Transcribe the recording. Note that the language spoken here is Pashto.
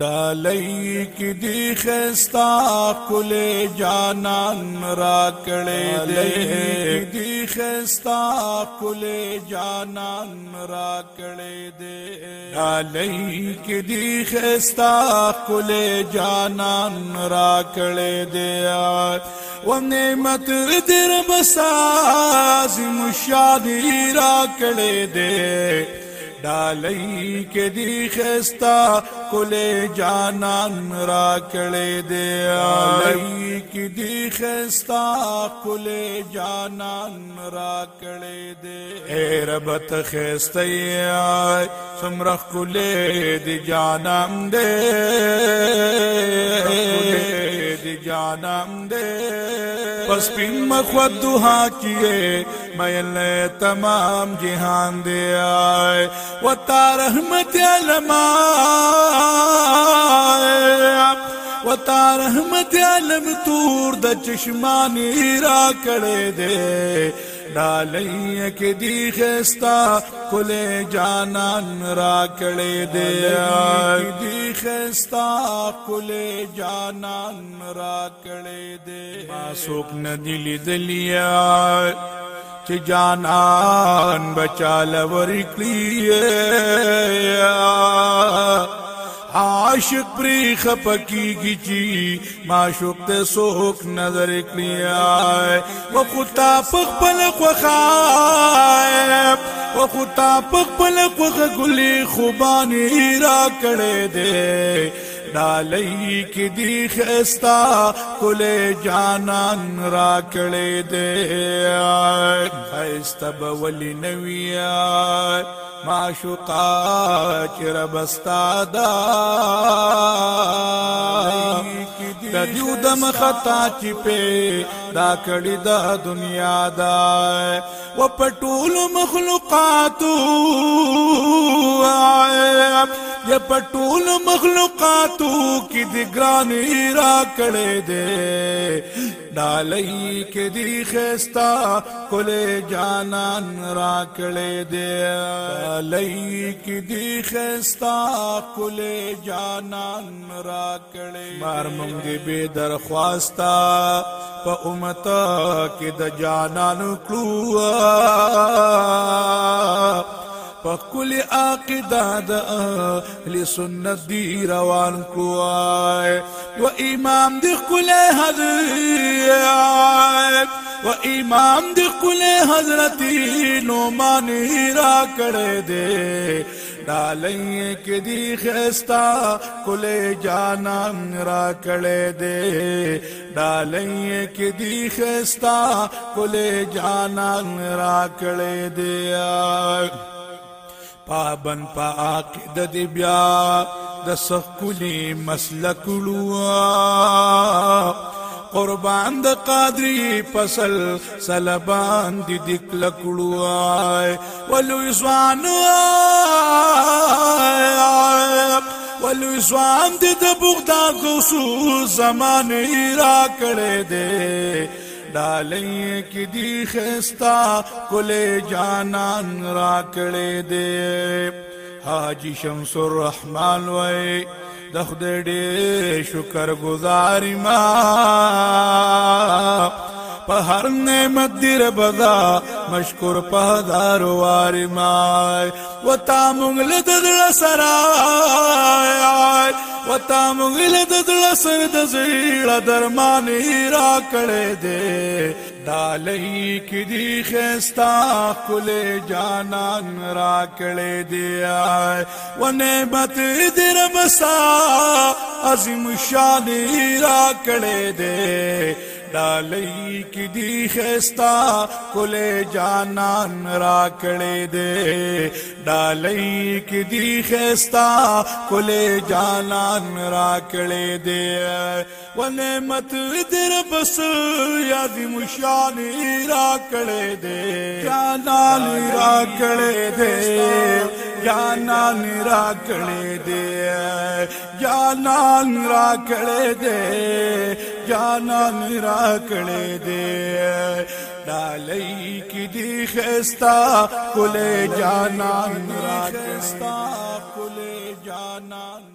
ڈالئی کی دی خستا کل جانان را کڑے دے دی خستا کل جانان را کڑے دے ڈالئی کی دی خستا کل جانان را کڑے دے و نعمت در بساز مشادی را کڑے دے ڈالی کے دی خستا کلے جانان را کڑے دے آئی کی دی خستا کلے جانان را کڑے دے اے بت خیس آئے سمرخ کلے دانم دے دان دے پس پین مخوت دوہا کیے میل تمام جہان دے آئے و تا رحمت علم و تا رحمت علم تور د چشمانی را کڑے دے ڈالی کی دی خیستا کلے جانان را کڑے دے دی خیستا کلے جانان را کڑے دے ما سوک ندی لی دلیا چې جانان بچاله ورکړي عاشق پری خپکی کی چی معشوق ته سوک نظر کړیا و خطا پخ پل خوخا و خطا پخ پل خوخ ګلی خوبانی را کړه دے ډالۍ کې دی خستا کول جانان را کړې دې خستب ولي نویا معشوقا چې ربستا دا د دیو د مختا چې په دا کړی دا دنیا دا و پټول مخلوقاتو د پټول مخلوقاتو کې د ګران را کړې دې ډالې کې د خستا کول جانان را کړې دې ډالې کې د خستا کول جانان را کړې مار مونږ به درخواستا په امت کې د جانان کړو پکل عقیده د اهل سنت دی روان کوای و امام دی کل حضرت و امام دی کل حضرت نومان را کړه دے ڈالیں کہ دی خیستا کلے جانان را کڑے دے ڈالیں کہ دی خیستا کلے جانان را کڑے دے پابند په عقیده دی بیا د سخکلی مسلک لوا قربان د قادری فصل سلبان دی دک لکړو ولو زوان ولو زوان د بغدا کوسو زمانه را کړې دی ډالۍ کې دی خستا کله جانان را کړې دې حاجی شمس الرحمن وای د خدای ډېر شکر گزار ما په هر نعمت دې ربدا مشکور په دار واري ما وتا مونږ له دړ سره وتا مونږ له دړ سره د زړه درمانې را کړې دې ڈالئی کی دی خیستا کل جانان را کڑے دیا و نعمت در بسا عظیم شانی را کڑے دے ډالۍ کې دی خستا کله جانان را کړې دے ډالۍ کې دی خستا کله جانان را کړې دے و نعمت در بس یاد مشان را کړې دے جانان را کړې دے جانان را کړې دې جانان را کړې دې جانان را کړې دې ڈالئی کی دی خستا کلے جانان را خستا کلے جانان